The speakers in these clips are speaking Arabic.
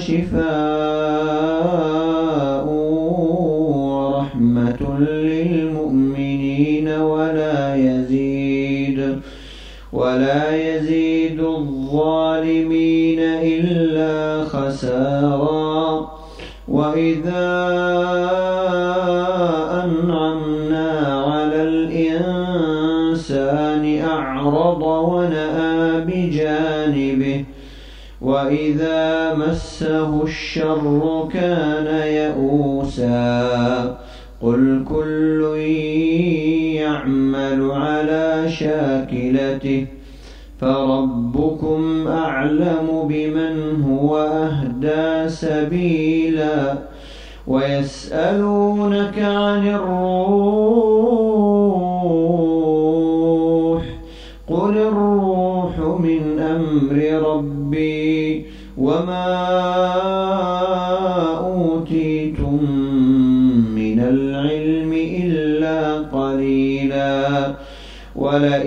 ما هو شفاء ورحمة للمؤمنين ولا يزيد ولا يزيد الظالمين إلا خسارا. وإذا أنعمنا على الإنسان أعرض بجانبه وإذا مسه الشر كان يئوسا. قل كل يعمل على شاكلته فربكم أعلم بمن هو أهدى سبيلا. ويسألونك عن الروح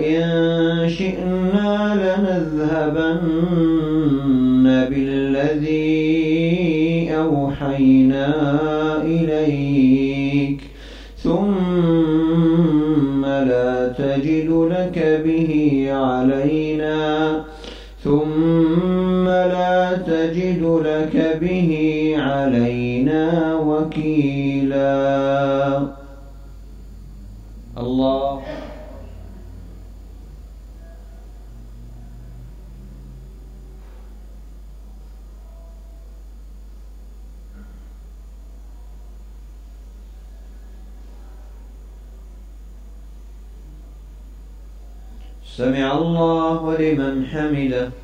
ولئن شئنا لنذهبن بالذي أوحينا إليك ثم لا تجد لك به علينا ثم لا تجد لك به علينا وكيلا. الله سمع الله لمن حمده.